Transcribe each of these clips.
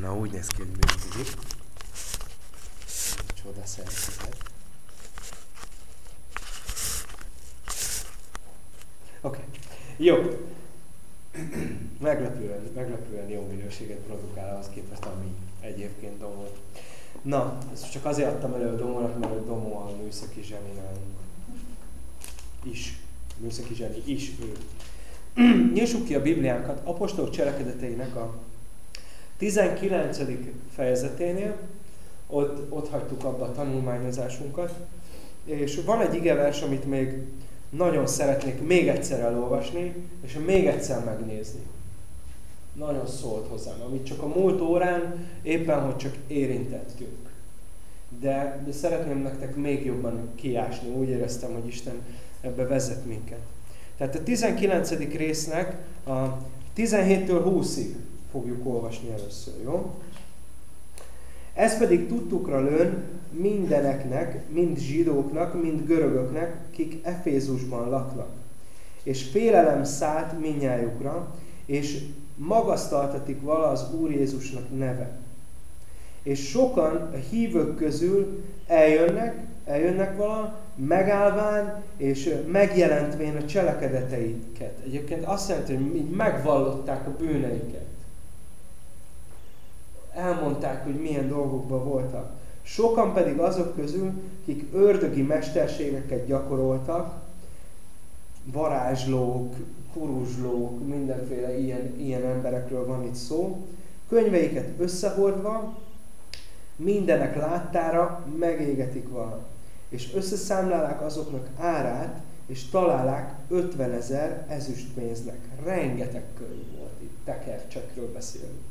Na, úgy néz ki, hogy működik. Csoda szerkezet. Oké. Okay. Jó. Meglepően, meglepően jó minőséget produkál ahhoz képest, ami egyébként domó. Na, ezt csak azért adtam elő a domónak, mert a domó a műszaki zseni nálunk. Is. Műszaki zseni is ő. Nyissuk ki a Bibliánkat apostolok cselekedeteinek a 19. fejezeténél, ott, ott hagytuk abba a tanulmányozásunkat, és van egy igevers, amit még nagyon szeretnék még egyszer elolvasni, és még egyszer megnézni. Nagyon szólt hozzám, amit csak a múlt órán éppen, hogy csak érintettünk. De, de szeretném nektek még jobban kiásni, úgy éreztem, hogy Isten ebbe vezet minket. Tehát a 19. résznek a 17-től 20-ig fogjuk olvasni először, jó? Ez pedig tudtukra lőn mindeneknek, mind zsidóknak, mind görögöknek, kik Efézusban laknak. És félelem szállt minnyájukra, és magasztaltatik vala az Úr Jézusnak neve. És sokan a hívők közül eljönnek, eljönnek vala, megállván és megjelentvén a cselekedeteiket. Egyébként azt jelenti, hogy megvallották a bűneiket. Elmondták, hogy milyen dolgokban voltak. Sokan pedig azok közül, kik ördögi mesterségeket gyakoroltak, varázslók, kuruzslók, mindenféle ilyen, ilyen emberekről van itt szó, könyveiket összehordva, mindenek láttára megégetik valamit és összeszámlálák azoknak árát, és találák 50 ezer ezüstpénznek. Rengeteg könyv volt itt, tekercsekről beszélünk.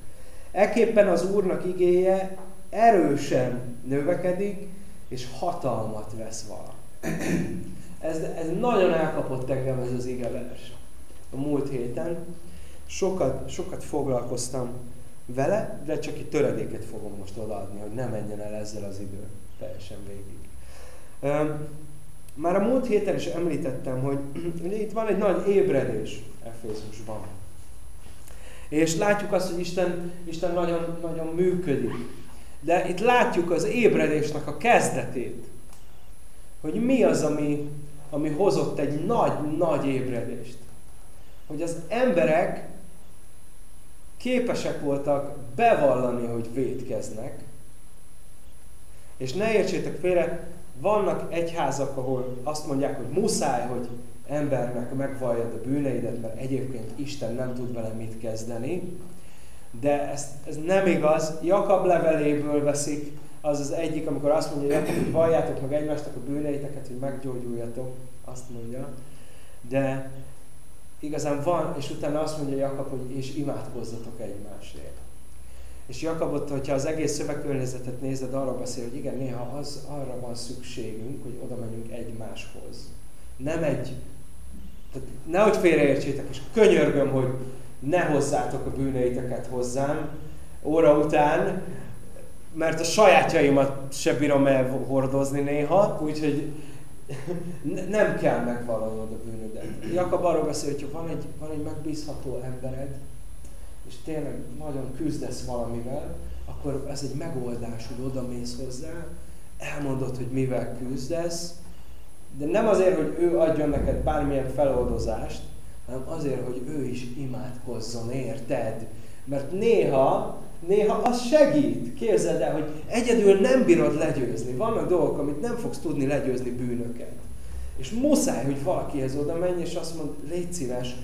Ekképpen az Úrnak igéje erősen növekedik, és hatalmat vesz vala. ez, ez nagyon elkapott engem ez az igevers. A múlt héten sokat, sokat foglalkoztam vele, de csak egy töredéket fogom most odaadni, hogy ne menjen el ezzel az idő teljesen végig. Már a múlt héten is említettem, hogy itt van egy nagy ébredés Efézusban. És látjuk azt, hogy Isten, Isten nagyon, nagyon működik. De itt látjuk az ébredésnek a kezdetét. Hogy mi az, ami, ami hozott egy nagy-nagy ébredést. Hogy az emberek képesek voltak bevallani, hogy védkeznek, és ne értsétek félre, vannak egyházak, ahol azt mondják, hogy muszáj, hogy embernek megvalljad a bűneidet, mert egyébként Isten nem tud vele mit kezdeni. De ez, ez nem igaz. Jakab leveléből veszik, az az egyik, amikor azt mondja, Jakab, hogy valljátok meg egymástak a bűneiteket, hogy meggyógyuljatok, azt mondja. De igazán van, és utána azt mondja Jakab, hogy és imádkozzatok egymásért. És Jakabot, hogyha az egész szövegkörnyezetet nézed, arra beszél, hogy igen, néha az, arra van szükségünk, hogy oda menjünk egymáshoz. Nem egy, tehát nehogy félreértsétek, és könyörgöm, hogy ne hozzátok a bűneiteket hozzám óra után, mert a sajátjaimat se bírom el hordozni néha, úgyhogy nem kell megvallanod a bűnödet. Jakab arról beszél, hogy van egy, van egy megbízható embered, és tényleg nagyon küzdesz valamivel, akkor ez egy megoldás, hogy oda mész hozzá, elmondod, hogy mivel küzdesz, de nem azért, hogy ő adjon neked bármilyen feloldozást, hanem azért, hogy ő is imádkozzon, érted? Mert néha, néha az segít. Képzeld el, hogy egyedül nem bírod legyőzni. Vannak dolgok, amit nem fogsz tudni legyőzni bűnöket. És muszáj, hogy valakihez oda menj, és azt mond, légy szíves,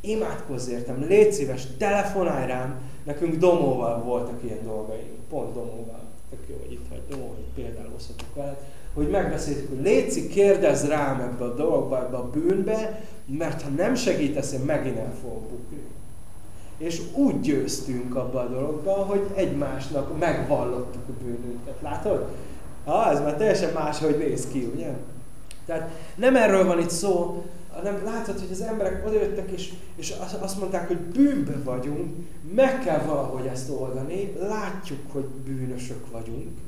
imádkozz értem, légy szíves, telefonálj rám, nekünk Domóval voltak ilyen dolgaink, pont Domóval, tök jó, hogy itt vagy Domó, hogy példálozhatok veled, hogy megbeszéltük, hogy létszik, kérdezz rám ebbe a dologba, ebbe a bűnbe, mert ha nem segítesz, én megint el fogok bukni. És úgy győztünk abba a dologba, hogy egymásnak megvallottuk a bűnünket. Látod? Ah, ez már teljesen máshogy néz ki, ugye? Tehát nem erről van itt szó, hanem látod, hogy az emberek odajöttek, és, és azt mondták, hogy bűnbe vagyunk, meg kell valahogy ezt oldani, látjuk, hogy bűnösök vagyunk,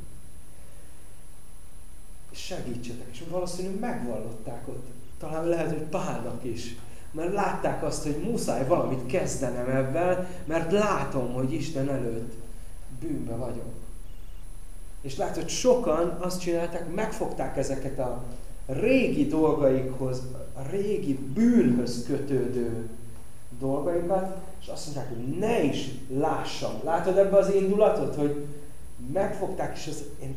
és segítsetek. És valószínűleg megvallották ott, talán lehet, hogy Pálnak is, mert látták azt, hogy muszáj valamit kezdenem ebben, mert látom, hogy Isten előtt bűnbe vagyok. És látod, hogy sokan azt csinálták, megfogták ezeket a régi dolgaikhoz, a régi bűnhöz kötődő dolgaikat, és azt mondják, hogy ne is lássam. Látod ebbe az indulatot, hogy megfogták, és az, én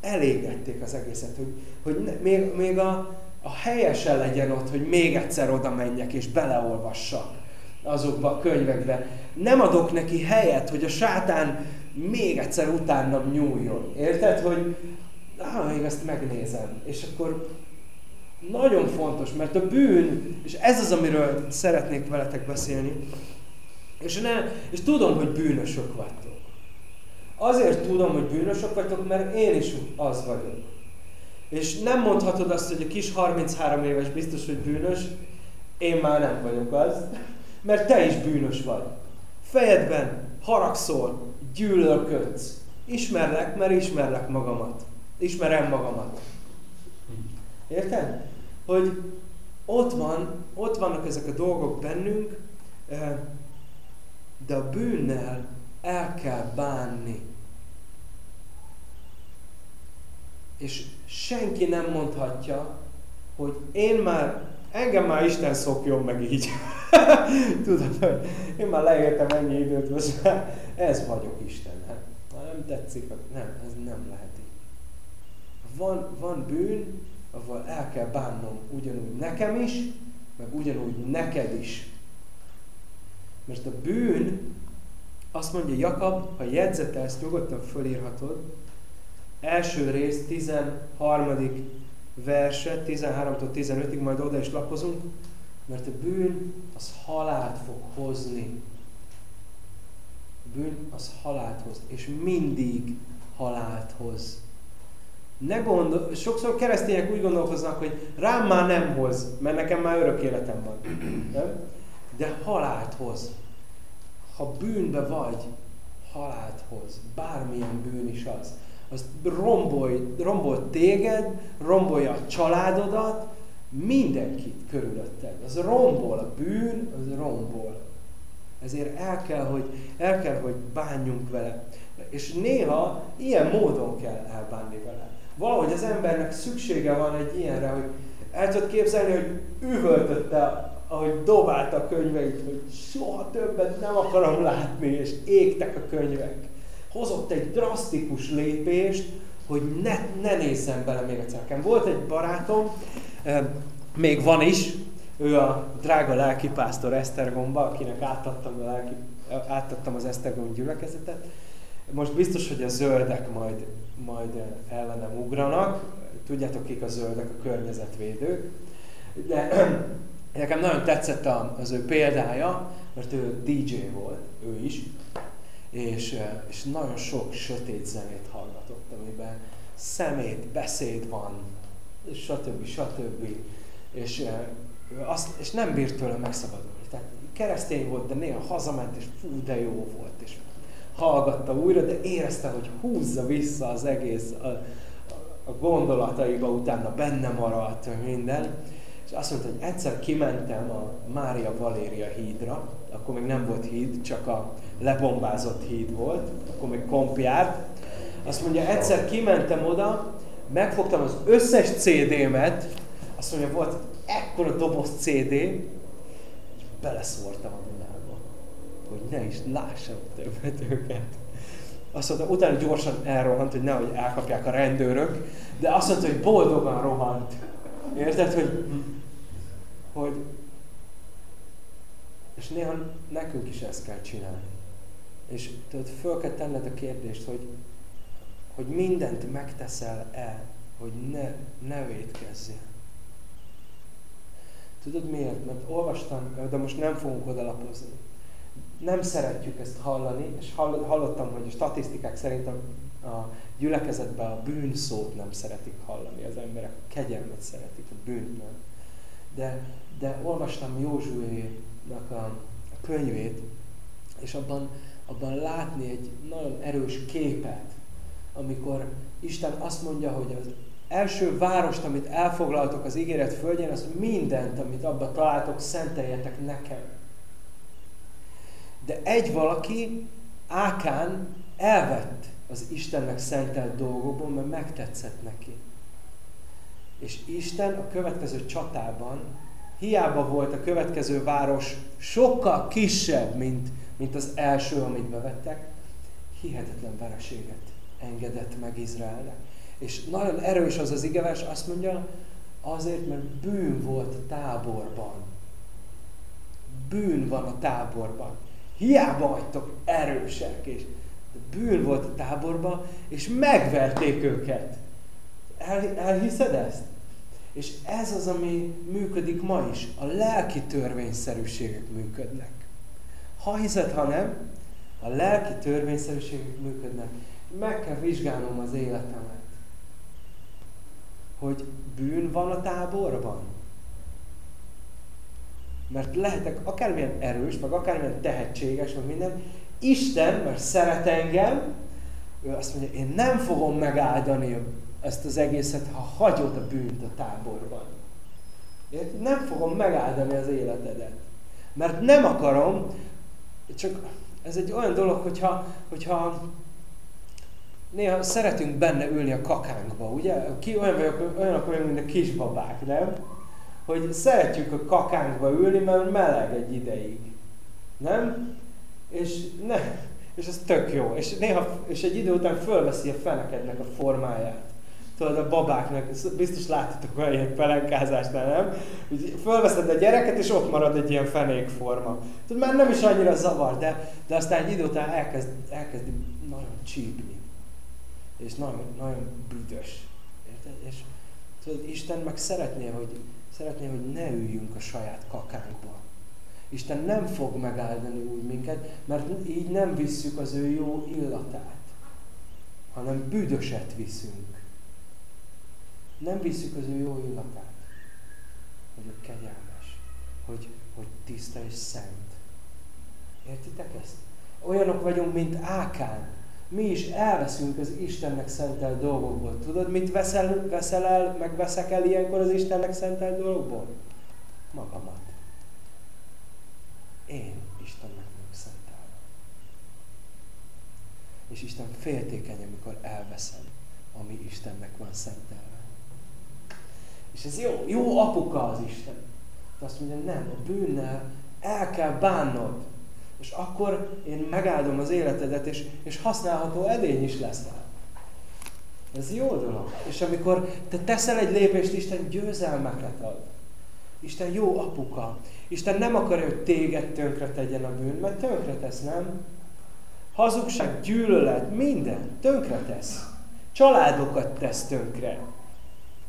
elégették az egészet, hogy, hogy ne, még, még a, a helyesen legyen ott, hogy még egyszer oda menjek és beleolvassak azokba a könyvekbe. Nem adok neki helyet, hogy a sátán még egyszer utánam nyúljon. Érted, hogy ah, még ezt megnézem. És akkor nagyon fontos, mert a bűn, és ez az, amiről szeretnék veletek beszélni, és, ne, és tudom, hogy bűnösök vagytok. Azért tudom, hogy bűnösök vagytok, mert én is az vagyok. És nem mondhatod azt, hogy a kis 33 éves biztos, hogy bűnös, én már nem vagyok az, mert te is bűnös vagy. Fejedben haragszol, gyűlölködsz. Ismerlek, mert ismerlek magamat. Ismerem magamat. Érted? Hogy ott, van, ott vannak ezek a dolgok bennünk, eh, de a bűnnel el kell bánni. És senki nem mondhatja, hogy én már, engem már Isten szokjon meg így. Tudod, hogy én már leéltem ennyi időt, most ez vagyok Isten. Hát, ha nem tetszik, nem, ez nem lehet így. Van, van bűn, ahol el kell bánnom ugyanúgy nekem is, meg ugyanúgy neked is. Mert a bűn, azt mondja Jakab, ha jegyzetelsz, nyugodtan fölírhatod, első rész, 13. verse, 13-tól 15-ig, majd oda is lapozunk, mert a bűn az halált fog hozni. A bűn az halált hoz, és mindig halált hoz. Ne gondol, sokszor keresztények úgy gondolkoznak, hogy rám már nem hoz, mert nekem már örök életem van. De halált hoz. Ha bűnbe vagy, halált hoz. Bármilyen bűn is az. Az rombol, rombol téged, rombolja a családodat, mindenkit körülötted. Az rombol, a bűn, az rombol. Ezért el kell, hogy, el kell, hogy bánjunk vele. És néha ilyen módon kell elbánni vele. Valahogy az embernek szüksége van egy ilyenre, hogy el tudod képzelni, hogy üvöltötte, ahogy dobálta a könyveit, hogy soha többet nem akarom látni, és égtek a könyvek. Hozott egy drasztikus lépést, hogy ne, ne nézzem bele még egyszer. Nekem volt egy barátom, még van is, ő a drága lelkipásztor Esztergomba, akinek átadtam, a lelki, átadtam az Esztergom gyülekezetet. Most biztos, hogy a zöldek majd, majd ellenem ugranak. Tudjátok, kik a zöldek, a környezetvédők. De nekem nagyon tetszett az ő példája, mert ő DJ volt, ő is, és, és nagyon sok sötét zenét hallgatott, amiben szemét, beszéd van, stb. stb. És, azt, és nem bírt tőle megszabadulni. Tehát keresztény volt, de néha hazament, és fú, de jó volt, és hallgatta újra, de érezte, hogy húzza vissza az egész a, a gondolataiba, utána benne maradt minden. És azt mondta, hogy egyszer kimentem a Mária Valéria hídra, akkor még nem volt híd, csak a lebombázott híd volt, akkor még komp. Azt mondja, egyszer kimentem oda, megfogtam az összes CD-met, azt mondja, volt ekkora doboz CD, és beleszórtam a Dunába, hogy ne is lássam többet őket. Azt mondta, utána gyorsan elrohant, hogy nehogy elkapják a rendőrök, de azt mondta, hogy boldogan rohant. Érted, hogy, hogy és néha nekünk is ezt kell csinálni. És tudod, föl kell tenned a kérdést, hogy, hogy mindent megteszel-e, hogy ne, ne védkezzél. Tudod miért? Mert olvastam, de most nem fogunk odalapozni. Nem szeretjük ezt hallani, és hallottam, hogy a statisztikák szerint a, a gyülekezetben a bűn szót nem szeretik hallani az emberek, a kegyelmet szeretik, a bűnt nem. De, de olvastam Józsuénak a, a könyvét, és abban, abban látni egy nagyon erős képet, amikor Isten azt mondja, hogy az első várost, amit elfoglaltok az ígéret földjén, az mindent, amit abba találtok, szenteljetek nekem. De egy valaki, Ákán, elvett az Istennek szentelt dolgokból, mert megtetszett neki. És Isten a következő csatában, hiába volt a következő város sokkal kisebb, mint, mint az első, amit bevettek, hihetetlen vereséget engedett meg Izraelnek. És nagyon erős az az igevers, azt mondja, azért, mert bűn volt a táborban. Bűn van a táborban. Hiába vagytok erősek, és bűn volt a táborban, és megverték őket. El, elhiszed ezt? És ez az, ami működik ma is. A lelki törvényszerűségek működnek. Ha hiszed, ha nem, a lelki törvényszerűségek működnek. Meg kell vizsgálnom az életemet. Hogy bűn van a táborban? Mert lehetek akármilyen erős, meg akármilyen tehetséges, meg minden. Isten, mert szeret engem, ő azt mondja, én nem fogom megáldani ezt az egészet, ha hagyod a bűnt a táborban. Én nem fogom megáldani az életedet. Mert nem akarom, csak ez egy olyan dolog, hogyha, hogyha néha szeretünk benne ülni a kakánkba, ugye? Ki olyan vagyok, olyanok vagyunk, mint a kisbabák, nem? Hogy szeretjük a kakánkba ülni, mert meleg egy ideig. Nem? És, ne, és ez tök jó. És, néha, és egy idő után fölveszi a fenekednek a formáját. Tudod, a babáknak, biztos láttatok olyan ilyen pelenkázásnál, nem? Úgy fölveszed a gyereket, és ott marad egy ilyen fenékforma. Tudod, már nem is annyira zavar, de, de aztán egy idő után elkezd, elkezdi nagyon csípni. És nagyon, nagyon büdös. Érted? És tudod, Isten meg szeretné, hogy, szeretné, hogy ne üljünk a saját kakánkba. Isten nem fog megáldani úgy minket, mert így nem visszük az ő jó illatát, hanem büdöset viszünk. Nem visszük az ő jó illatát, hogy ő kegyelmes, hogy, hogy tiszta és szent. Értitek ezt? Olyanok vagyunk, mint Ákán. Mi is elveszünk az Istennek szentelt dolgokból. Tudod, mit veszel, veszel el, meg veszek el ilyenkor az Istennek szentelt dolgokból? Magamat. Én Istennek vagyok szentelve. És Isten féltékeny, amikor elveszem, ami Istennek van szentelve. És ez jó, jó apuka az Isten. De azt mondja, nem, a bűnnel el kell bánnod. És akkor én megáldom az életedet, és, és használható edény is leszel. Ez jó dolog. És amikor te teszel egy lépést, Isten győzelmeket ad. Isten jó apuka. Isten nem akarja, hogy téged tönkre tegyen a bűn, mert tönkre tesz, nem? Hazugság, gyűlölet, minden tönkre tesz. Családokat tesz tönkre.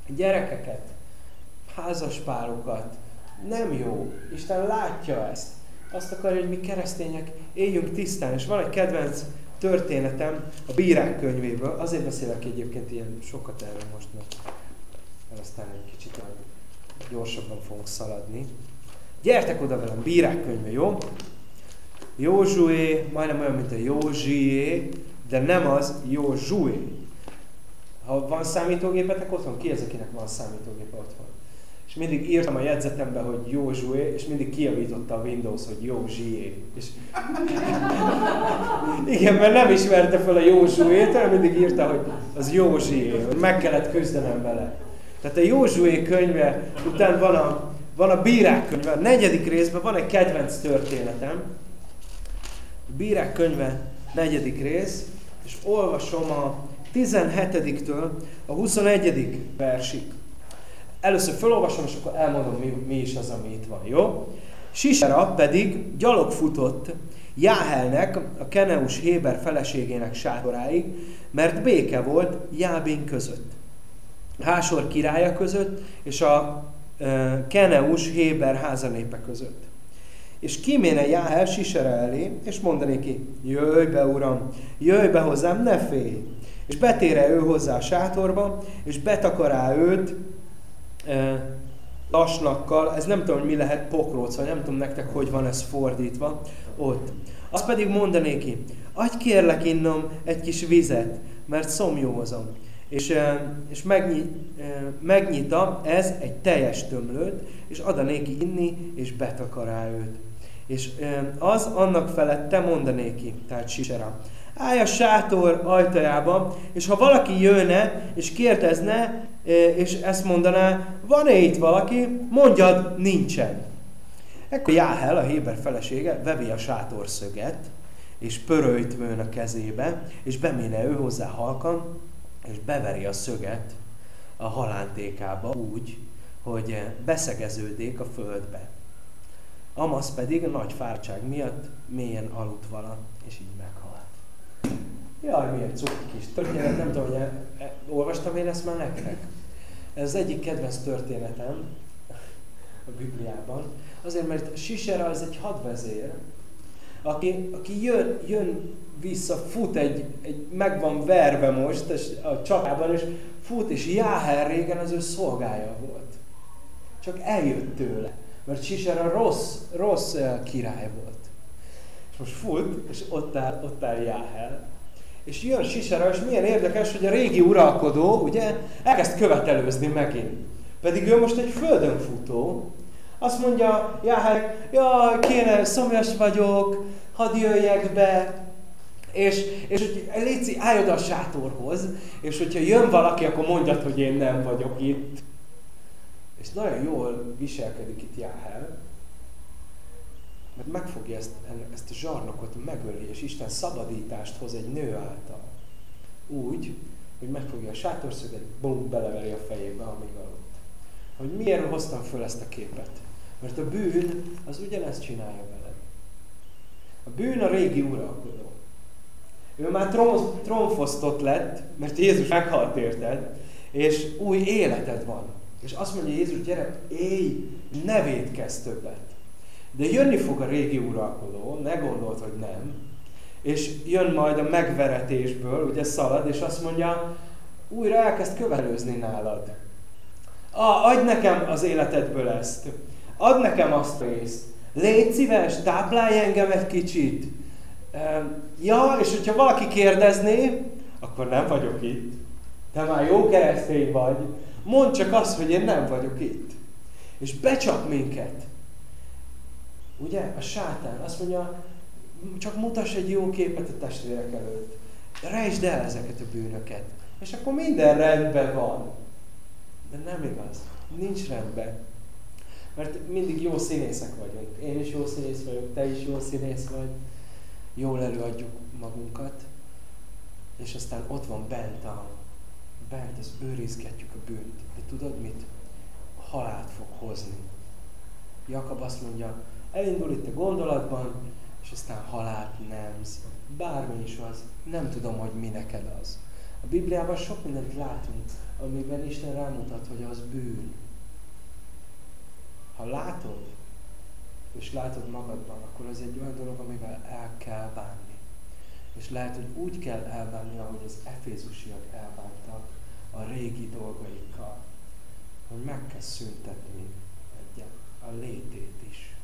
Gyerekeket, házaspárokat. Nem jó. Isten látja ezt. Azt akarja, hogy mi keresztények éljünk tisztán. És van egy kedvenc történetem a bírák könyvéből. Azért beszélek egyébként ilyen sokat erről most, mert aztán egy kicsit gyorsabban fogunk szaladni. Gyertek oda velem, bírák könyve, jó? Józsué, majdnem olyan, mint a Józsié, de nem az Józsué. Ha van számítógépetek otthon, ki az, akinek van számítógépe otthon? És mindig írtam a jegyzetembe, hogy Józsué, és mindig kiavította a Windows, hogy Józsié. És... Igen, mert nem ismerte fel a Józsuét, hanem mindig írta, hogy az Józsié, meg kellett küzdenem vele. Tehát a Józsué könyve után van a, van a Bírák könyve. A negyedik részben van egy kedvenc történetem. A Bírák könyve negyedik rész, és olvasom a 17-től a 21. versig. Először felolvasom, és akkor elmondom, mi, mi is az, ami itt van, jó? Sisera pedig gyalog futott Jáhelnek, a Keneus Héber feleségének sátoráig, mert béke volt Jábin között. Hásor királya között, és a Keneus Héber házanépe között. És kiméne Jáhel Sisera elé, és mondani ki, jöjj be, uram, jöjj be hozzám, ne félj. És betére ő hozzá a sátorba, és betakará őt e, lasnakkal, ez nem tudom, hogy mi lehet pokróc, vagy nem tudom nektek, hogy van ez fordítva ott. Azt pedig mondanéki, adj kérlek innom egy kis vizet, mert szomjózom. És, és megnyit, megnyita ez egy teljes tömlőt, és adanéki inni, és betakará őt. És az annak felett te mondanéki, tehát Sisera. Állj a sátor ajtajában, és ha valaki jönne, és kérdezne, és ezt mondaná, van-e itt valaki, mondjad, nincsen. Ekkor Jáhel, a Héber felesége, vevi a sátorszöget, és pöröjtvőn a kezébe, és beméne ő hozzá halkan, és beveri a szöget a halántékába úgy, hogy beszegeződik a földbe. Amasz pedig a nagy fártság miatt mélyen aludt vala, és így meghalt. Jaj, milyen cuki kis történet, nem tudom, hogy e, e, olvastam én ezt már nektek. Ez az egyik kedvenc történetem a Bibliában. Azért, mert Sisera az egy hadvezér, aki, aki jön, jön vissza, fut egy, egy, meg van verve most a csapában, és fut, és Jáher régen az ő szolgája volt. Csak eljött tőle, mert Sisera rossz, rossz király volt. És most fut, és ott áll, ott áll Jáher. És jön Sisera, és milyen érdekes, hogy a régi uralkodó, ugye, elkezd követelőzni megint. Pedig ő most egy földön futó, azt mondja Jáher, jaj, kéne, szomjas vagyok, hadd jöjjek be, és, és hogy Léci, állj oda a sátorhoz, és hogyha jön valaki, akkor mondjad, hogy én nem vagyok itt. És nagyon jól viselkedik itt Jáhel, mert megfogja ezt, ezt a zsarnokot, megöli, és Isten szabadítást hoz egy nő által. Úgy, hogy megfogja a sátorszöget, bum, beleveri a fejébe, amíg aludt. Hogy miért hoztam föl ezt a képet? Mert a bűn az ugyanezt csinálja veled. A bűn a régi uralkodó. Ő már trónfosztott lett, mert Jézus meghalt érted, és új életed van. És azt mondja Jézus, gyere, élj, ne védkezz többet. De jönni fog a régi uralkodó, ne gondolt, hogy nem, és jön majd a megveretésből, ugye szalad, és azt mondja, újra elkezd követelőzni nálad. Ah, adj nekem az életedből ezt. Add nekem azt a részt. Légy szíves, táplálj engem egy kicsit. Ja, és hogyha valaki kérdezné, akkor nem vagyok itt. Te már jó keresztény vagy. Mondd csak azt, hogy én nem vagyok itt. És becsap minket. Ugye? A sátán azt mondja, csak mutass egy jó képet a testvérek előtt. Rejtsd el ezeket a bűnöket. És akkor minden rendben van. De nem igaz. Nincs rendben. Mert mindig jó színészek vagyunk. Én is jó színész vagyok, te is jó színész vagy. Jól előadjuk magunkat. És aztán ott van bent a bent az őrizgetjük a bűnt. De tudod mit? Halált fog hozni. Jakab azt mondja, elindul itt a gondolatban, és aztán halált nemz. Bármi is az, nem tudom, hogy mi neked az. A Bibliában sok mindent látunk, amiben Isten rámutat, hogy az bűn. Ha látod, és látod magadban, akkor az egy olyan dolog, amivel el kell bánni. És lehet, hogy úgy kell elbánni, ahogy az efézusiak elbántak a régi dolgaikkal, hogy meg kell szüntetni a létét is.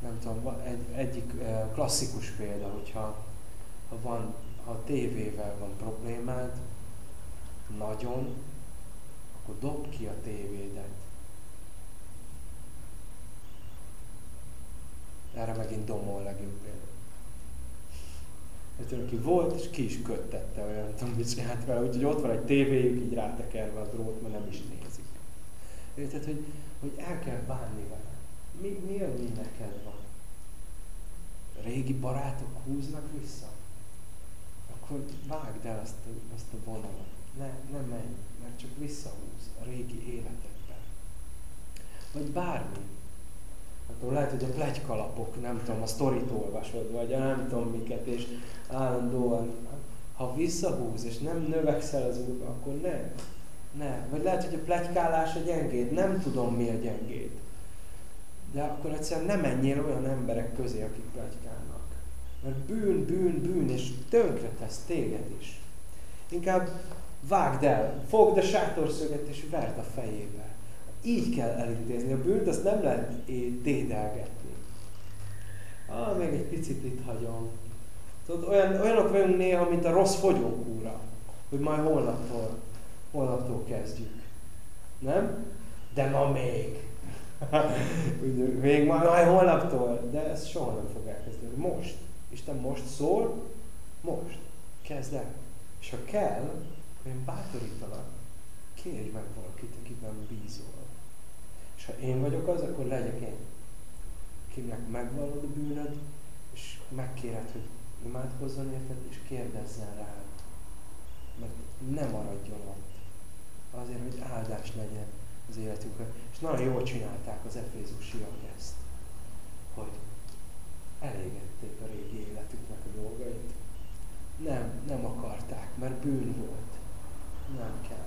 Nem tudom, egy, egyik klasszikus példa, hogyha ha van, ha a tévével van problémád, nagyon, akkor dob ki a tévédet. Erre megint domol legjobb példa. Mert aki volt, és ki is köttette, olyan nem tudom, mit csinált vele, úgyhogy ott van egy tévéjük, így rátekerve a drót, mert nem is nézik. Érted, hogy, hogy el kell bánni vele. Mi, mi mi neked van? Régi barátok húznak vissza? Akkor vágd el azt a, azt a vonalat. Ne, ne menj, mert csak visszahúz a régi életedben. Vagy bármi akkor lehet, hogy a plegykalapok, nem tudom, a sztorit olvasod, vagy a nem tudom miket, és állandóan, ha visszahúz, és nem növekszel az úr, akkor ne. Ne. Vagy lehet, hogy a plegykálás a gyengéd, nem tudom mi a gyengéd. De akkor egyszerűen nem menjél olyan emberek közé, akik plegykálnak. Mert bűn, bűn, bűn, és tönkre tesz téged is. Inkább vágd el, fogd a sátorszöget, és verd a fejébe. Így kell elintézni a bűnt, azt nem lehet dédelgetni. Ah, még egy picit itt hagyom. Tudod, olyan, olyanok vagyunk néha, mint a rossz fogyókúra, hogy majd holnaptól, holnaptól kezdjük. Nem? De ma még. Még majd holnaptól, de ez soha nem fog elkezdeni. Most. Isten most szól, most. Kezd el. És ha kell, én bátorítalak, kérj meg valakit, akiben bízol. És ha én vagyok az, akkor legyek én. Kinek megvallod a bűnöd, és megkéred, hogy imádkozzon érted, és kérdezzen rá. Mert nem maradjon ott. Azért, hogy áldás legyen az életünkre. És nagyon jól csinálták az efézusiak ezt, hogy elégették a régi életüknek a dolgait. Nem, nem akarták, mert bűn volt. Nem kell.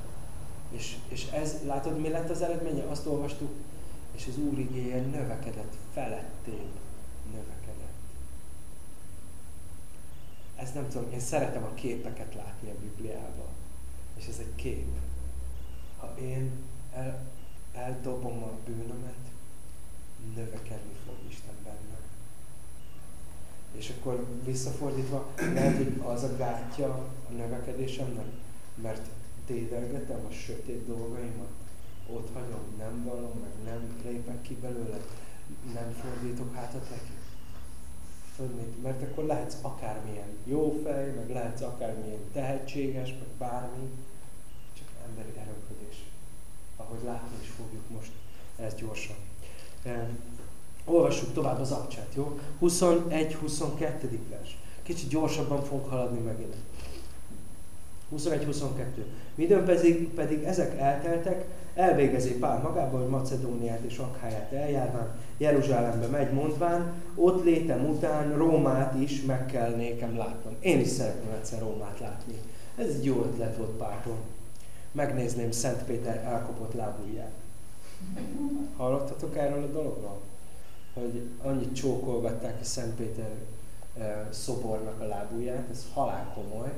És, és ez, látod, mi lett az eredménye? Azt olvastuk, és az Úr igéje növekedett, felettébb növekedett. Ez nem tudom, én szeretem a képeket látni a Bibliában. És ez egy kép. Ha én el, eldobom a bűnömet, növekedni fog Isten benne. És akkor visszafordítva, lehet, hogy az a gátja a növekedésemnek, mert dédelgetem a sötét dolgaimat, ott hagyom, nem vallom meg, nem lépek ki belőle, nem fordítok hátat neki. Mert akkor lehetsz akármilyen jó fej, meg lehetsz akármilyen tehetséges, meg bármi, csak emberi erőködés. Ahogy látni is fogjuk most ezt gyorsan. Olvassuk tovább az abcsát, jó? 21-22. vers. Kicsit gyorsabban fogunk haladni megint. 21-22. Midőn pedig, pedig ezek elteltek, elvégezi Pál magában, hogy Macedóniát és Akháját eljárván, Jeruzsálembe megy mondván, ott létem után Rómát is meg kell nékem látnom. Én is szeretném egyszer Rómát látni. Ez egy jó ötlet volt Páltól. Megnézném Szent Péter elkopott lábújját. Hallottatok erről a dologról? Hogy annyit csókolgatták a Szent Péter eh, szobornak a lábúját, ez halál komoly,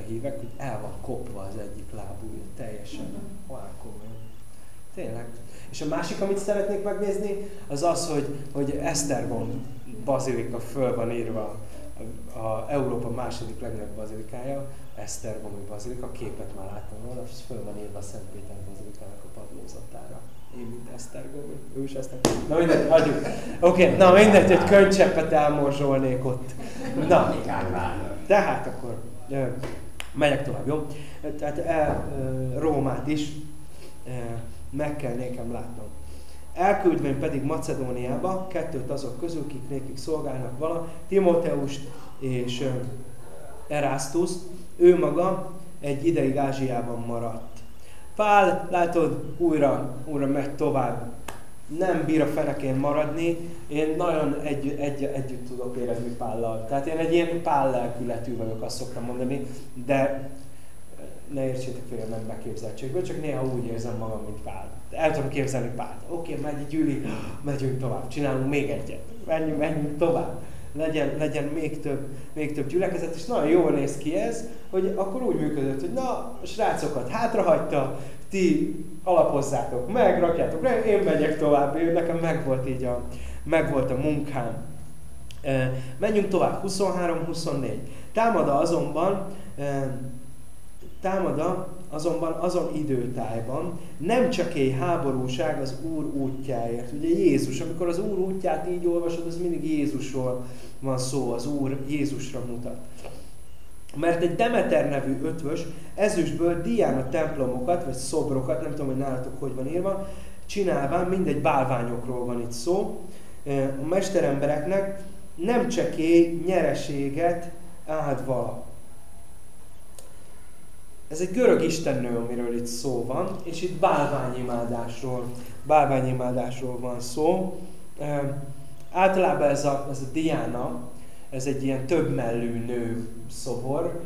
hívek, hogy el van kopva az egyik lábúja, teljesen halálkomolyan. Tényleg. És a másik, amit szeretnék megnézni, az az, hogy, hogy Esztergom bazilika föl van írva a, a Európa második legnagyobb bazilikája, Esztergomi bazilika, képet már láttam róla, és föl van írva a Szent Péter bazilikának a padlózatára. Én, mint Esztergomi, ő is Esztergomi. Na mindegy, hagyjuk. Oké, okay, na mindegy, hogy könycseppet elmorzsolnék ott. Na, tehát akkor Megyek tovább, jó? Tehát e, Rómát is meg kell nékem látnom. Elküldvén pedig Macedóniába, kettőt azok közül, kik nékik szolgálnak vala, Timóteust és e, Erastus, ő maga egy ideig Ázsiában maradt. Pál, látod, újra, újra megy tovább. Nem bír a fenekén maradni, én nagyon egy, egy, együtt tudok érezni Pállal. Tehát én egy ilyen Pál lelkületű vagyok, azt szoktam mondani, de ne értsétek félre nem beképzeltségből, csak néha úgy érzem magam, mint Pál. El tudom képzelni Pált. Oké, megy egy megyünk tovább, csinálunk még egyet. Menjünk, menjünk tovább. Legyen, legyen még, több, még több gyülekezet, és nagyon jól néz ki ez, hogy akkor úgy működött, hogy na, srácokat hátrahagyta, ti alapozzátok meg, rakjátok rá, én megyek tovább, én nekem megvolt így a, megvolt a munkám. Menjünk tovább, 23-24. Támada azonban, támada azonban azon időtájban nem csak egy háborúság az Úr útjáért. Ugye Jézus, amikor az Úr útját így olvasod, az mindig Jézusról van szó, az Úr Jézusra mutat. Mert egy Demeter nevű ötvös ezüstből Diana templomokat, vagy szobrokat, nem tudom, hogy nálatok hogy van írva, csinálván mindegy bálványokról van itt szó, a mesterembereknek nem csekély nyereséget áld vala. Ez egy görög istennő, amiről itt szó van, és itt bálványimádásról, bálványimádásról van szó. Általában ez a, ez a Diana, ez egy ilyen többmellű nő szobor,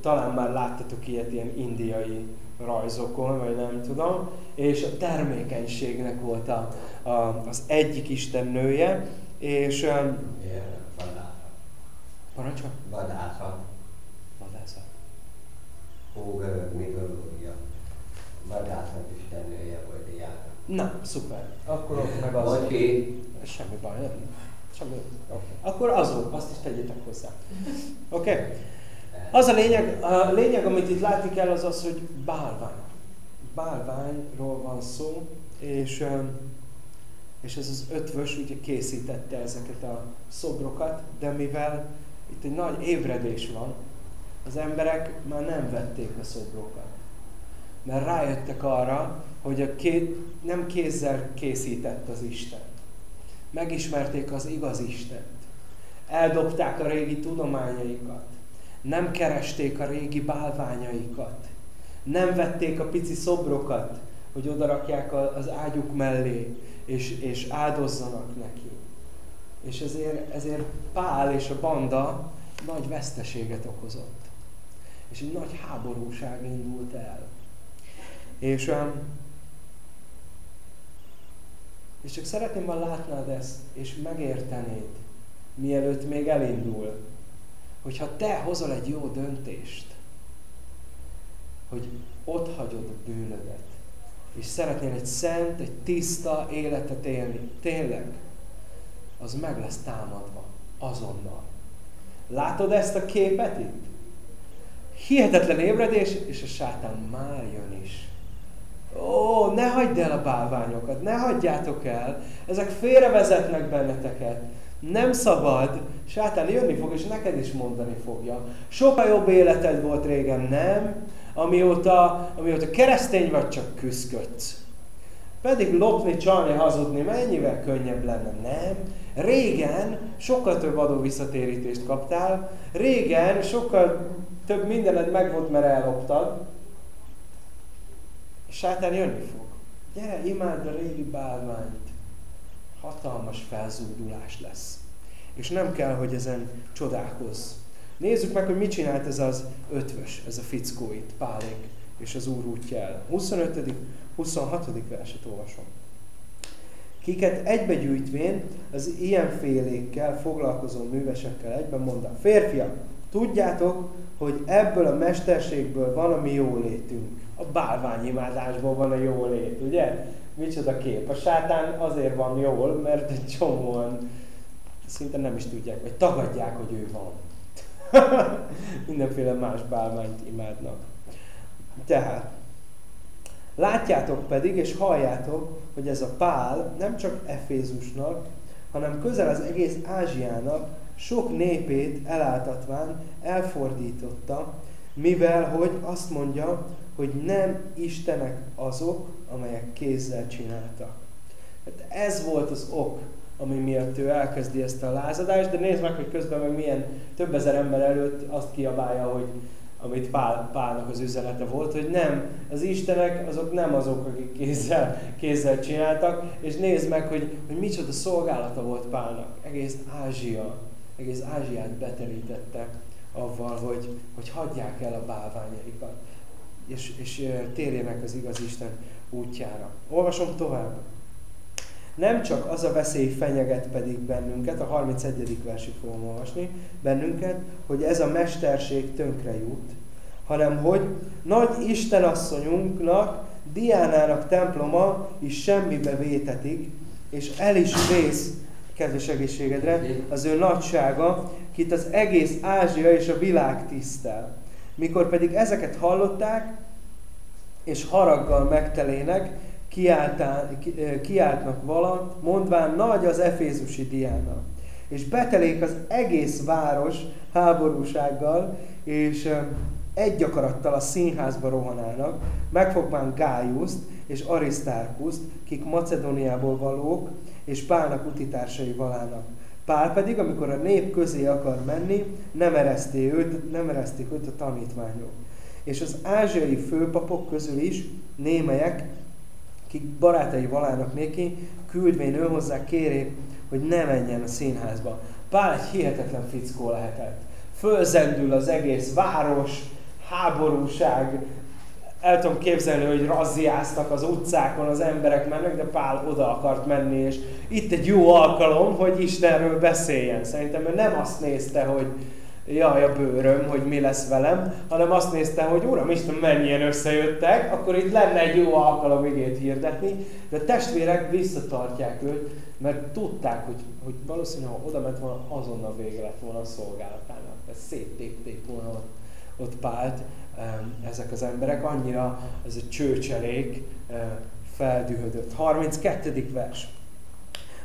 talán már láttatok ilyet ilyen indiai rajzokon, vagy nem tudom, és a termékenységnek volt a, a, az egyik istennője, és... Vadászat. Parancsa? Vadászat. Vadászat. Ógörög mitológia. Vadászat istennője volt Diana. Na, szuper. Akkor ott meg az... Bocsi. Semmi baj, nem? Semmi. Okay. Akkor azon, azt is tegyétek hozzá. Oké? Okay? Az a lényeg, a lényeg, amit itt látni kell, az az, hogy bálvány. Bálványról van szó, és És ez az ötvös ugye készítette ezeket a szobrokat, de mivel itt egy nagy ébredés van, az emberek már nem vették a szobrokat. Mert rájöttek arra, hogy a két, nem kézzel készített az Isten. Megismerték az igaz Istent. Eldobták a régi tudományaikat. Nem keresték a régi bálványaikat. Nem vették a pici szobrokat, hogy odarakják az ágyuk mellé, és, és áldozzanak neki. És ezért, ezért Pál és a banda nagy veszteséget okozott. És egy nagy háborúság indult el. És, és csak szeretném, ha látnád ezt, és megértenéd, mielőtt még elindul, hogyha te hozol egy jó döntést, hogy ott hagyod a bűnödet, és szeretnél egy szent, egy tiszta életet élni, tényleg, az meg lesz támadva azonnal. Látod ezt a képet itt? Hihetetlen ébredés, és a sátán már jön is. Ó, ne hagyd el a bálványokat, ne hagyjátok el, ezek félrevezetnek benneteket. Nem szabad, sátán jönni fog, és neked is mondani fogja. Sokkal jobb életed volt régen, nem? Amióta, amióta keresztény vagy, csak küzdködsz. Pedig lopni, csalni, hazudni mennyivel könnyebb lenne, nem? Régen sokkal több adó visszatérítést kaptál, régen sokkal több mindened megvolt, mert elloptad, és sátán jönni fog. Gyere, imádd a régi bálványt. Hatalmas felzúdulás lesz. És nem kell, hogy ezen csodálkozz. Nézzük meg, hogy mit csinált ez az ötvös, ez a fickó itt, Pálék és az Úr útjel. 25. 26. verset olvasom. Kiket egybegyűjtvén az ilyenfélékkel foglalkozó művesekkel egyben mondta, férfiak, tudjátok, hogy ebből a mesterségből van a mi jólétünk. A bálványimádásból van a jólét, ugye? Micsoda kép. A sátán azért van jól, mert egy csomóan szinte nem is tudják, vagy tagadják, hogy ő van. Mindenféle más bálványt imádnak. Tehát, látjátok pedig, és halljátok, hogy ez a Pál nem csak Efézusnak, hanem közel az egész Ázsiának sok népét eláltatván elfordította, mivel hogy azt mondja, hogy nem Istenek azok, amelyek kézzel csináltak. Hát ez volt az ok, ami miatt ő elkezdi ezt a lázadást, de nézd meg, hogy közben meg milyen több ezer ember előtt azt kiabálja, hogy amit Pál, Pálnak az üzenete volt, hogy nem, az Istenek azok nem azok, akik kézzel, kézzel csináltak, és nézd meg, hogy, hogy micsoda szolgálata volt Pálnak. Egész Ázsia, egész Ázsiát beterítette avval, hogy, hogy hagyják el a bálványaikat, és, és térjenek az igaz Isten útjára. Olvasom tovább. Nem csak az a veszély fenyeget pedig bennünket, a 31. versit fogom olvasni, bennünket, hogy ez a mesterség tönkre jut, hanem hogy nagy Istenasszonyunknak, Diánának temploma is semmibe vétetik, és el is vész, kedves egészségedre, az ő nagysága, kit az egész Ázsia és a világ tisztel. Mikor pedig ezeket hallották, és haraggal megtelének, kiáltnak vala, mondván nagy az efézusi diána. És betelék az egész város háborúsággal, és egy akarattal a színházba rohanálnak, megfogván Gájuszt és Arisztárkuszt, kik Macedóniából valók, és Pálnak utitársai valának. Pál pedig, amikor a nép közé akar menni, nem, ereszté őt, nem ereszték őt a tanítványok. És az ázsiai főpapok közül is némelyek kik barátai valának néki, küldvén ő hozzá kérék, hogy ne menjen a színházba. Pál egy hihetetlen fickó lehetett. Fölzendül az egész város, háborúság, el tudom képzelni, hogy razziáztak az utcákon, az emberek mennek, de Pál oda akart menni, és itt egy jó alkalom, hogy Istenről beszéljen. Szerintem ő nem azt nézte, hogy jaj a bőröm, hogy mi lesz velem, hanem azt nézte, hogy Uram Isten, mennyien összejöttek, akkor itt lenne egy jó alkalom igét hirdetni, de testvérek visszatartják őt, mert tudták, hogy, hogy valószínűleg ha oda ment volna, azonnal vége lett volna a szolgálatának. Ezt széttépték volna ott, ott Pált ezek az emberek, annyira ez a csőcselék feldühödött. 32. vers.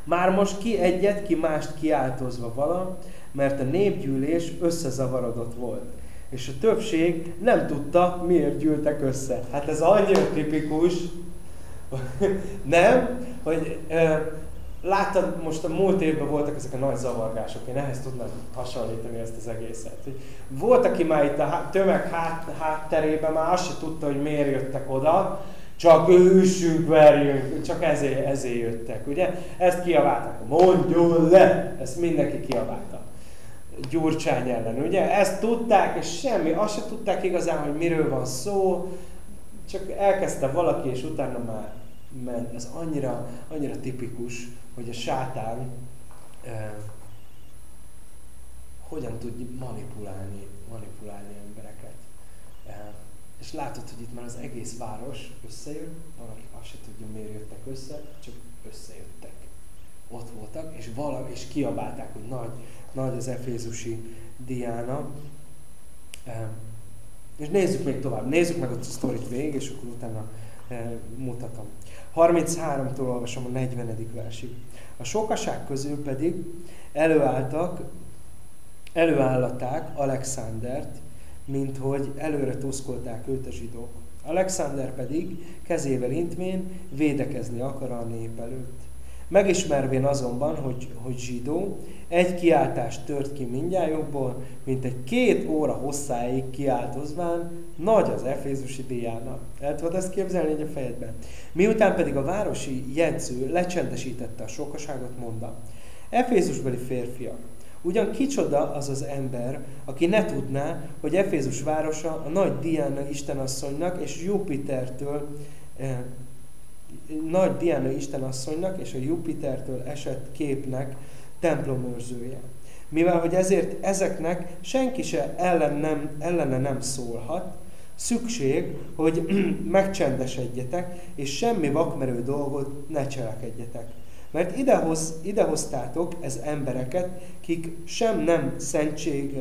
Már most ki egyet, ki mást kiáltozva vala, mert a népgyűlés összezavarodott volt. És a többség nem tudta, miért gyűltek össze. Hát ez annyira tipikus, nem? Hogy Láttad, most a múlt évben voltak ezek a nagy zavargások, én ehhez tudnám hasonlítani ezt az egészet. Volt, aki már itt a tömeg hát, hátterében már azt se tudta, hogy miért jöttek oda, csak üssünk, verjünk, csak ezért, ezért jöttek, ugye? Ezt kiabálták, mondjon le! Ezt mindenki kiabálta. Gyurcsány ellen, ugye? Ezt tudták, és semmi, azt se tudták igazán, hogy miről van szó, csak elkezdte valaki, és utána már ment. Ez annyira, annyira tipikus, hogy a sátán eh, hogyan tud manipulálni, manipulálni embereket. Eh, és látod, hogy itt már az egész város összejön, van, aki azt se tudja, miért jöttek össze, csak összejöttek. Ott voltak, és valami, és kiabálták, hogy nagy, nagy az efézusi Diana. Eh, és nézzük még tovább, nézzük meg a sztorit végig, és akkor utána mutatom. 33-tól olvasom a 40. versig. A sokaság közül pedig előálltak, előállaták Alexandert, mint hogy előre toszkolták őt a zsidók. Alexander pedig kezével intmén védekezni akar a nép előtt. Megismervén azonban, hogy, hogy zsidó, egy kiáltást tört ki mindjájukból, mint egy két óra hosszáig kiáltozván, nagy az Efézusi Diána. El tudod ezt képzelni egy a fejedben? Miután pedig a városi jegyző lecsendesítette a sokaságot, mondta, Efézusbeli férfiak, ugyan kicsoda az az ember, aki ne tudná, hogy Efézus városa a nagy Diana istenasszonynak és Jupitertől eh, nagy Diana istenasszonynak és a Jupitertől esett képnek templomőrzője. Mivel, hogy ezért ezeknek senki se ellen nem, ellene nem szólhat, szükség, hogy megcsendesedjetek, és semmi vakmerő dolgot ne cselekedjetek. Mert idehoz, idehoztátok ez embereket, kik sem nem szentség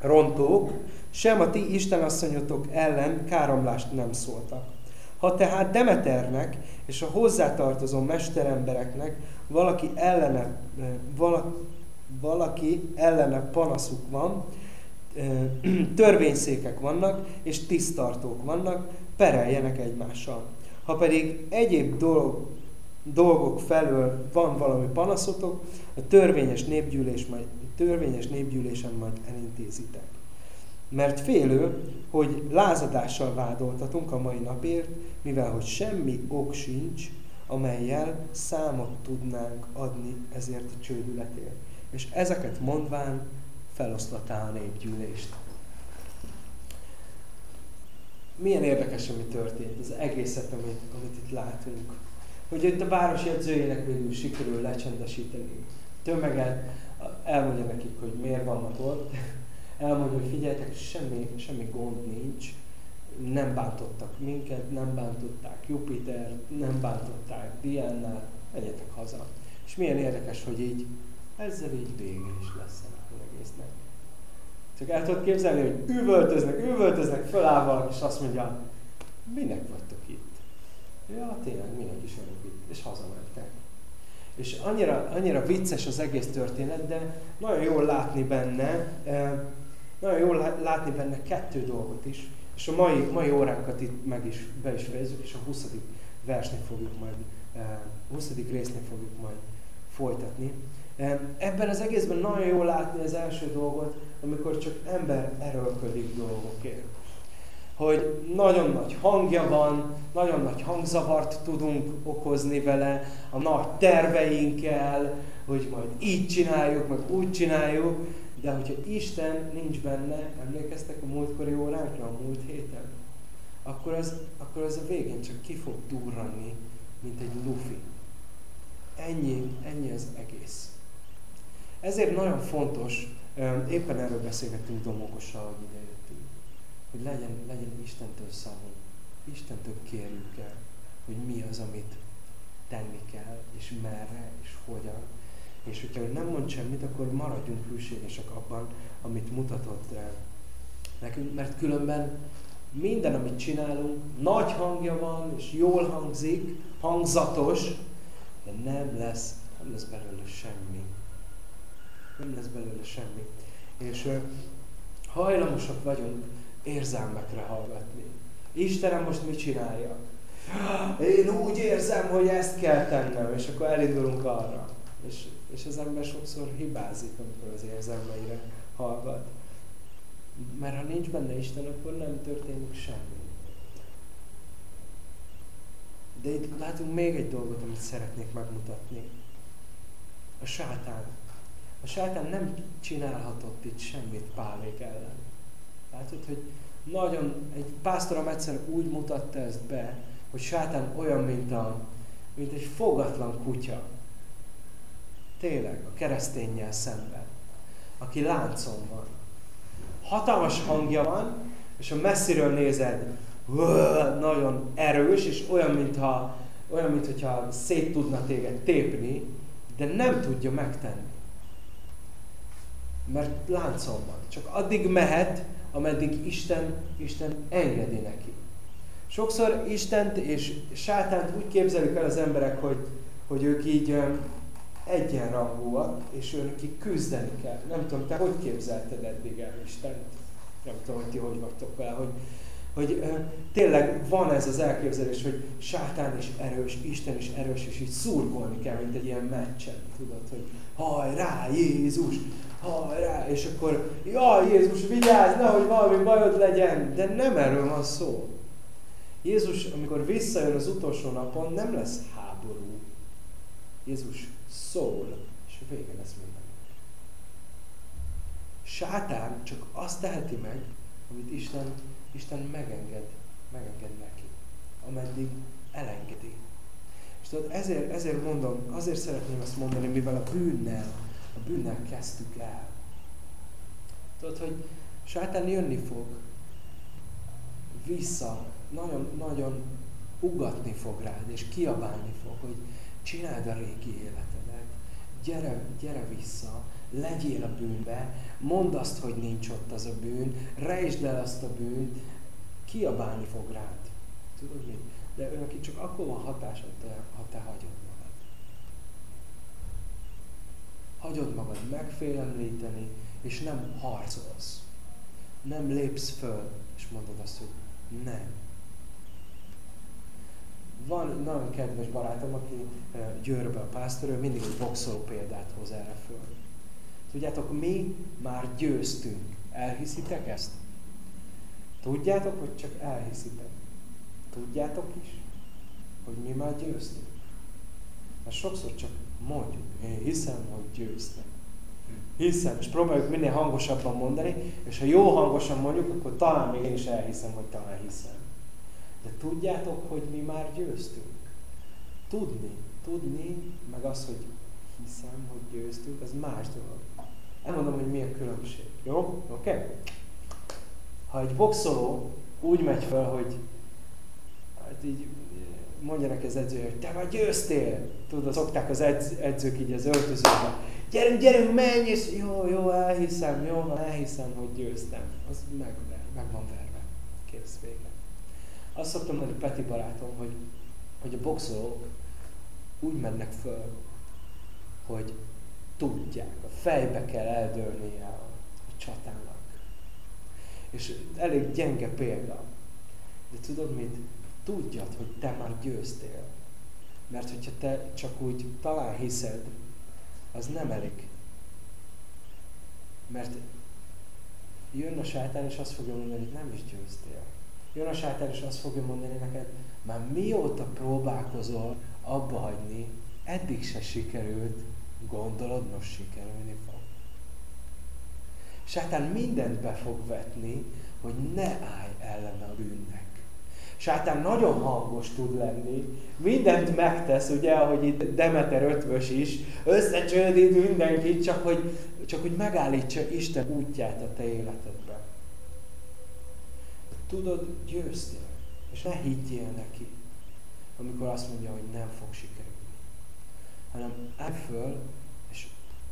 rontók, sem a ti istenasszonyotok ellen káromlást nem szóltak. Ha tehát Demeternek és a hozzátartozó mesterembereknek valaki ellene, vala, valaki ellene panaszuk van, törvényszékek vannak, és tisztartók vannak, pereljenek egymással. Ha pedig egyéb dolog, dolgok felől van valami panaszotok, a törvényes, népgyűlés majd, törvényes népgyűlésen majd elintézitek. Mert félő, hogy lázadással vádoltatunk a mai napért, mivel hogy semmi ok sincs, amelyel számot tudnánk adni ezért a csődületért. És ezeket mondván feloszlatá a népgyűlést. Milyen érdekes, ami történt, az egészet, amit, amit itt látunk. Hogy itt a város jegyzőjének végül sikerül lecsendesíteni. Tömeget elmondja nekik, hogy miért vannak ott, elmondja, hogy figyeljetek, semmi, semmi gond nincs, nem bántottak minket, nem bántották Jupiter, nem bántották Diánát, menjetek haza. És milyen érdekes, hogy így ezzel így vége is lesz ennek egésznek. Csak el tudod képzelni, hogy üvöltöznek, üvöltöznek, föláll valaki, és azt mondja, minek vagytok itt? Ja, tényleg, minek is vagyok itt? És hazamentek. És annyira, annyira vicces az egész történet, de nagyon jól látni benne, eh, nagyon jól látni benne kettő dolgot is. És a mai, mai óránkat itt meg is, be is fejezzük, és a 20. versnél fogjuk majd, a 20. résznél fogjuk majd folytatni. Ebben az egészben nagyon jól látni az első dolgot, amikor csak ember erőlködik dolgokért. Hogy nagyon nagy hangja van, nagyon nagy hangzavart tudunk okozni vele, a nagy terveinkkel, hogy majd így csináljuk, meg úgy csináljuk, de hogyha Isten nincs benne, emlékeztek a múltkori óránkra, a múlt héten, akkor az, akkor az a végén csak ki fog durranni, mint egy lufi. Ennyi, ennyi az egész. Ezért nagyon fontos, éppen erről beszélgettünk Domokossal, hogy ide hogy legyen, legyen Istentől szavunk. Istentől kérjük el, hogy mi az, amit tenni kell, és merre, és hogyan. És hogyha nem mond semmit, akkor maradjunk hűségesek abban, amit mutatott nekünk, mert különben minden, amit csinálunk, nagy hangja van, és jól hangzik, hangzatos, de nem lesz nem lesz belőle semmi. Nem lesz belőle semmi. És hajlamosak vagyunk érzelmekre hallgatni. Istenem most mit csináljak? Én úgy érzem, hogy ezt kell tennem, és akkor elindulunk arra. És, és az ember sokszor hibázik, amikor az érzelmeire hallgat. Mert ha nincs benne Isten, akkor nem történik semmi. De itt látunk még egy dolgot, amit szeretnék megmutatni. A sátán. A sátán nem csinálhatott itt semmit Pálék ellen. Látod, hogy nagyon, egy pásztorom egyszer úgy mutatta ezt be, hogy sátán olyan, mint, a, mint egy fogatlan kutya. Tényleg, a keresztényel szemben. Aki láncon van. Hatalmas hangja van, és ha messziről nézed, nagyon erős, és olyan, mintha, olyan, mintha szét tudna téged tépni, de nem tudja megtenni. Mert láncon van. Csak addig mehet, ameddig Isten, Isten engedi neki. Sokszor Istent és sátánt úgy képzelik el az emberek, hogy, hogy ők így egyenrangúak, és ők küzdeni kell. Nem tudom, te hogy képzelted eddig el Istent? Nem tudom, hogy ti hogy vagytok vele, hogy, hogy ö, tényleg van ez az elképzelés, hogy sátán is erős, Isten is erős, és így szurkolni kell, mint egy ilyen meccsen, tudod, hogy hajrá, Jézus, hajrá, és akkor, jaj, Jézus, vigyázz, nehogy valami bajod legyen, de nem erről van szó. Jézus, amikor visszajön az utolsó napon, nem lesz háború. Jézus szól, és vége lesz minden. Sátán csak azt teheti meg, amit Isten, Isten megenged, megenged neki, ameddig elengedi. És tudod, ezért, ezért mondom, azért szeretném ezt mondani, mivel a bűnnel, a bűnnel kezdtük el. Tudod, hogy sátán jönni fog, vissza, nagyon-nagyon ugatni fog rád, és kiabálni fog, hogy csináld a régi életedet, gyere, gyere vissza, legyél a bűnbe, mondd azt, hogy nincs ott az a bűn, rejtsd el azt a bűnt, kiabálni fog rád. Tudod mit? De ő neki csak akkor van hatása, ha te hagyod magad. Hagyod magad megfélemlíteni, és nem harcolsz. Nem lépsz föl, és mondod azt, hogy nem. Van nagyon kedves barátom, aki Győrbe a pásztor, ő mindig egy boxoló példát hoz erre föl. Tudjátok, mi már győztünk. Elhiszitek ezt? Tudjátok, hogy csak elhiszitek? Tudjátok is, hogy mi már győztünk? Mert sokszor csak mondjuk, én hiszem, hogy győztem. Hiszem, és próbáljuk minél hangosabban mondani, és ha jó hangosan mondjuk, akkor talán még én is elhiszem, hogy talán hiszem. De tudjátok, hogy mi már győztünk? Tudni, tudni, meg az, hogy hiszem, hogy győztünk, az más dolog. Elmondom, hogy mi a különbség. Jó? Oké? Okay? Ha egy boxoló úgy megy fel, hogy hát így mondja neki az edző, hogy te már győztél. Tudod, szokták az edz, edzők így az öltözőben. Gyerünk, gyerünk, menj, és jó, jó, elhiszem, jó, elhiszem, hogy győztem. Az meg, meg van verve. Kész vége. Azt szoktam mondani Peti barátom, hogy, hogy a boxolók úgy mennek föl, hogy tudják, a fejbe kell eldőlnie a, a csatának. És elég gyenge példa. De tudod mit? Tudjad, hogy te már győztél. Mert hogyha te csak úgy talán hiszed, az nem elég. Mert jön a sátán, és azt fogja mondani, hogy nem is győztél. Jön a sátán, és azt fogja mondani neked, már mióta próbálkozol abba hagyni, eddig se sikerült, gondolod, most sikerülni fog. Sátán mindent be fog vetni, hogy ne állj ellene a bűnnek. Sátán nagyon hangos tud lenni, mindent megtesz, ugye, ahogy itt Demeter ötvös is, összecsődít mindenkit, csak hogy, csak hogy megállítsa Isten útját a te életedbe. Tudod, győztél, és ne higgyél neki, amikor azt mondja, hogy nem fog sikerülni. Hanem állj föl, és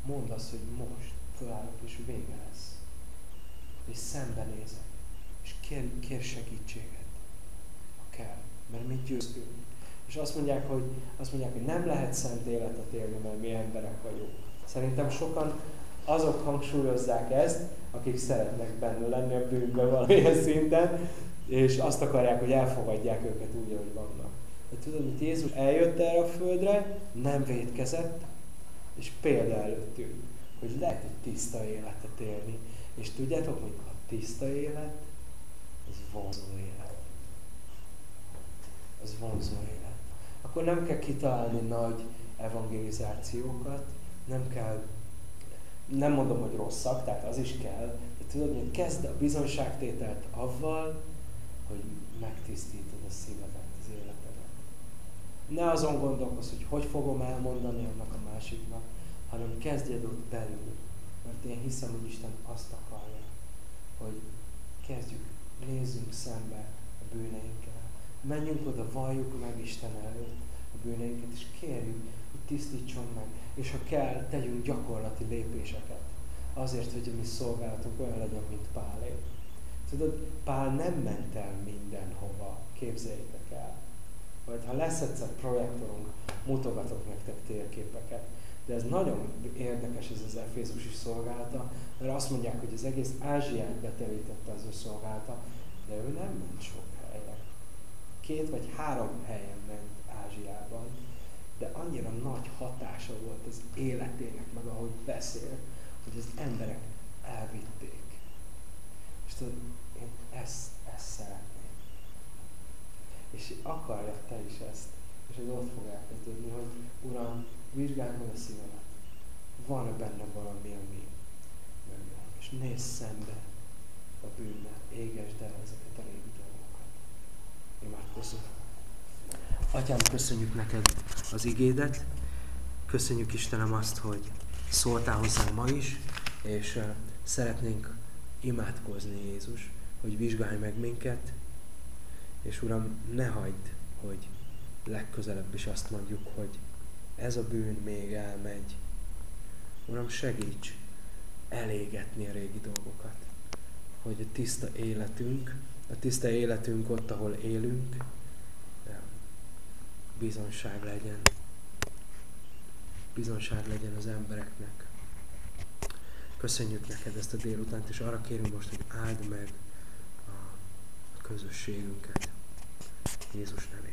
mondd azt, hogy most fölállok, és vége lesz. És szembenézek, és kér, kér segítséget kell, mert mi győztünk. És azt mondják, hogy, azt mondják, hogy nem lehet szent életet élni, mert mi emberek vagyunk. Szerintem sokan azok hangsúlyozzák ezt, akik szeretnek benne lenni a bűnből valamilyen szinten, és azt akarják, hogy elfogadják őket úgy, ahogy vannak. De tudod, hogy Jézus eljött erre a földre, nem védkezett, és példa előttünk, hogy lehet egy tiszta életet élni. És tudjátok, hogy a tiszta élet, az vonzó élet. Az vonzó élet. Akkor nem kell kitalálni nagy evangelizációkat, nem kell, nem mondom, hogy rosszak, tehát az is kell, de tudod, hogy kezd a bizonyságtételt avval, hogy megtisztítod a szívedet, az életedet. Ne azon gondolkozz, hogy hogy fogom elmondani annak a másiknak, hanem kezdjed ott belül. Mert én hiszem, hogy Isten azt akarja, hogy kezdjük, nézzünk szembe a bűneinkkel. Menjünk oda, valljuk meg Isten előtt a bűneinket, és kérjük, hogy tisztítson meg. És ha kell, tegyünk gyakorlati lépéseket. Azért, hogy a mi szolgálatunk olyan legyen, mint Pálé. Tudod, Pál nem ment el mindenhova, képzeljétek el. Vagy ha lesz egyszer projektorunk, mutogatok nektek térképeket. De ez nagyon érdekes ez az Efézusi szolgálata, mert azt mondják, hogy az egész Ázsiát beterítette az ő szolgálata, de ő nem ment sok helyre. Két vagy három helyen ment Ázsiában, de annyira nagy hatása volt az életének, meg ahogy beszél, hogy az emberek elvitték. És tudod, én ezt, ezt szeretném. És akarja te is ezt. És ez ott fog elkezdődni, hogy Uram, vizsgáld meg a szívemet. Van-e benne valami, ami nem jó. És nézz szembe a bűnnel. Égesd el ezeket a régi dolgokat. Imádkozzunk. Atyám, köszönjük neked az igédet. Köszönjük Istenem azt, hogy szóltál hozzánk ma is, és szeretnénk imádkozni Jézus, hogy vizsgálj meg minket, és Uram, ne hagyd, hogy legközelebb is azt mondjuk, hogy ez a bűn még elmegy. Uram, segíts elégetni a régi dolgokat, hogy a tiszta életünk, a tiszta életünk ott, ahol élünk, bizonság legyen. Bizonság legyen az embereknek. Köszönjük neked ezt a délutánt, és arra kérünk most, hogy áld meg a közösségünket. Jézus nevében.